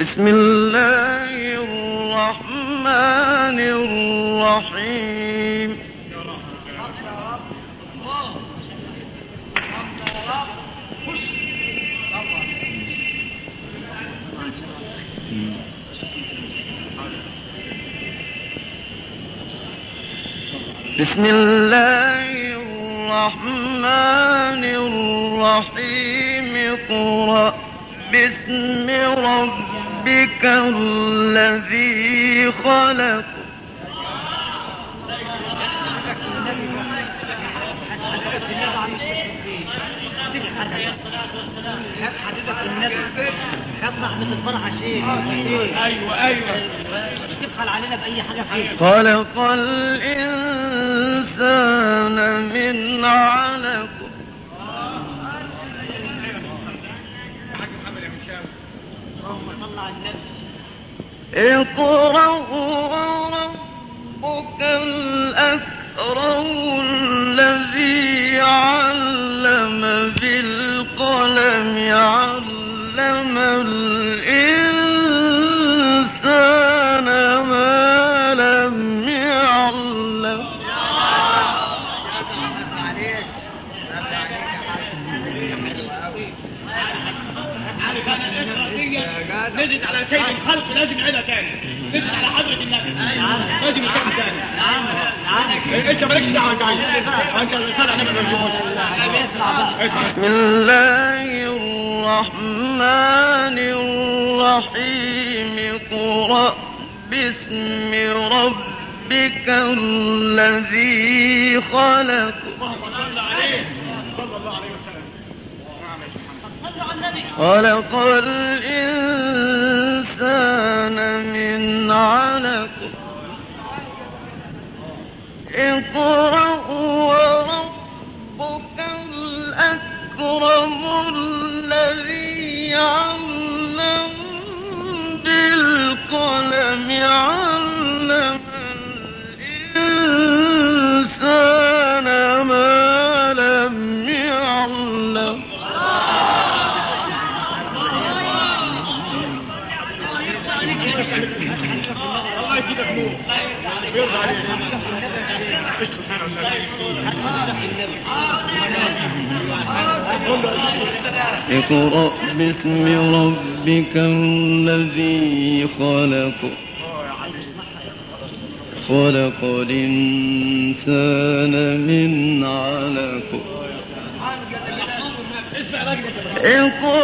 بسم الله الرحمن الرحيم. بسم الله الرحمن الرحيم. اقرأ. باسم ربك الذي خلق. الفرح شيء أيوه أيوه تبخل علينا بأي حاجة فيه خلق الإنسان من علق اللهم صل على النبي اقرأ وربك الأكرم نزلت على سيد الخلق لازم نعيدها تاني نزلت على حضرة النبي لازم يكون تاني نعم. نعم. انت مالكش دعوة عايز؟ أنت الرساله إحنا ما بنجيبوش بسم الله الرحمن الرحيم. اقرأ باسم ربك الذي خلق. صلى الله عليه وسلم. خلق الإنسان من علق. اقرأ وربك الأكرم الذي اقرأ باسم ربك الذي خلق خلق الإنسان من علق اقرأ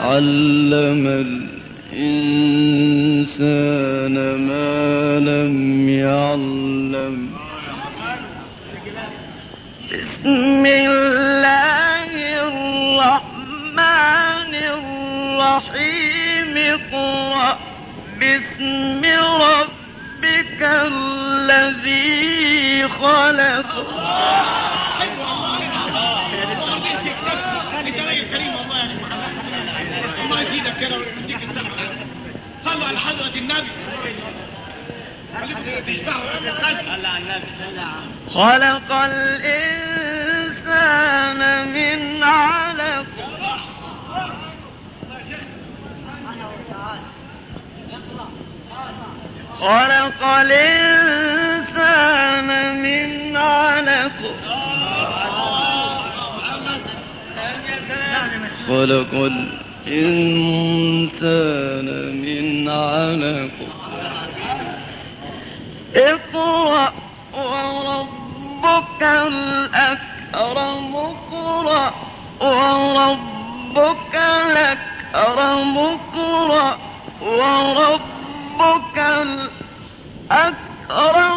علم الإنسان ما لم يعلم. بسم الله الرحمن الرحيم. اقرأ باسم ربك الذي خلق انت راجل كريم والله يا أخي محمد الله يزيدك كده ويديك الصحه صلوا على حضره النبي خليكم تشبعوا الخلق صلى على النبي صلى على خلق الإنسان من علق. خلق الإنسان من علق. خلق الإنسان من علق. اقرأ وربك الأكرم. اقرأ وربك الأكرم. اقرأ وربك الأكرم.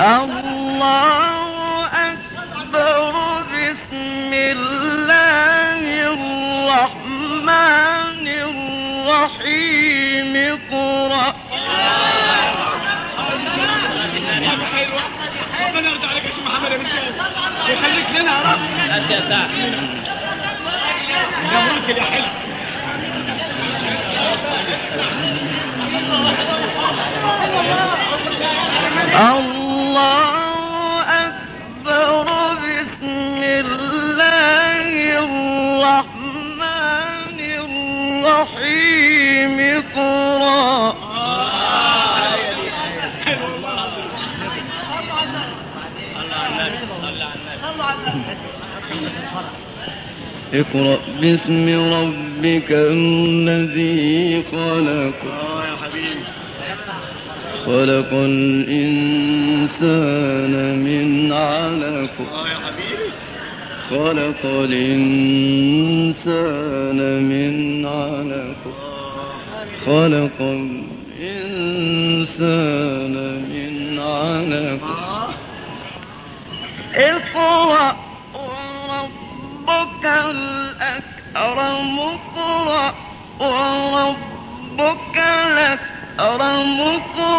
الله أكبر بسم الله الرحمن الرحيم. قرأ ربنا يرضى عليك يا شيخ محمد يا بنت ويخليك لنا يا رب يا ملك يا اقرأ باسم ربك الذي خلق. خلق الإنسان من علق. خلق الإنسان من علق. خلق الإنسان من علق. اقرأ اقرأ وربك الأكرم اقرأ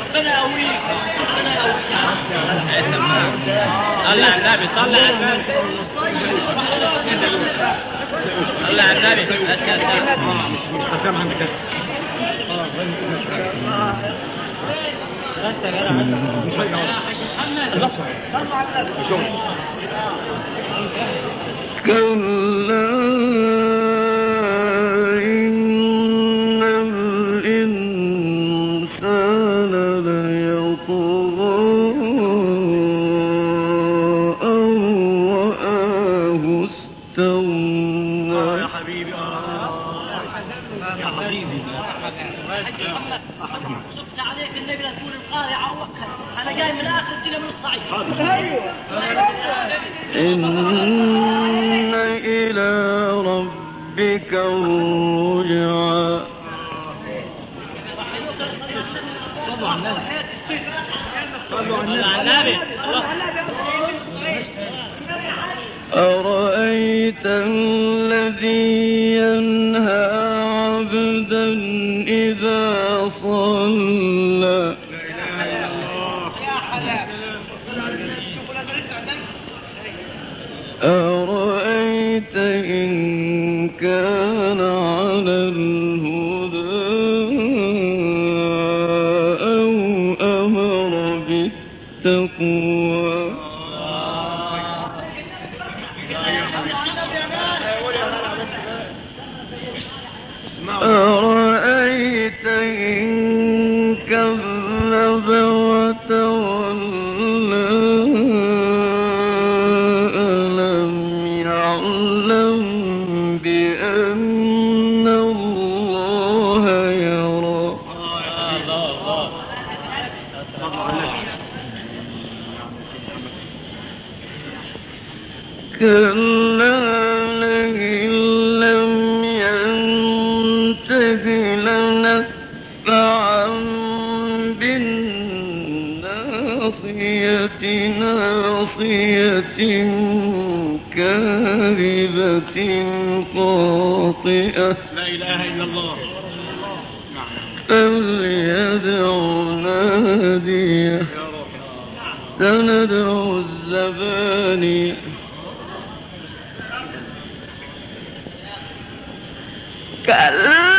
ربنا يقويك ربنا يقويك على النبي على النبي على النبي. مش حسام عندك بس يا جدع مش هيجي كلا أنا جاي من آخر الدنيا من الصعيد. إن إلى ربك الرجعى. أرأيت الذي ينهى أرأيت إن كان كلا لئن لم ينته لنسفعا بالناصية ناصية كاذبة خاطئة. لا إله إلا الله. فليدع نادية. سندع الزبانية كلا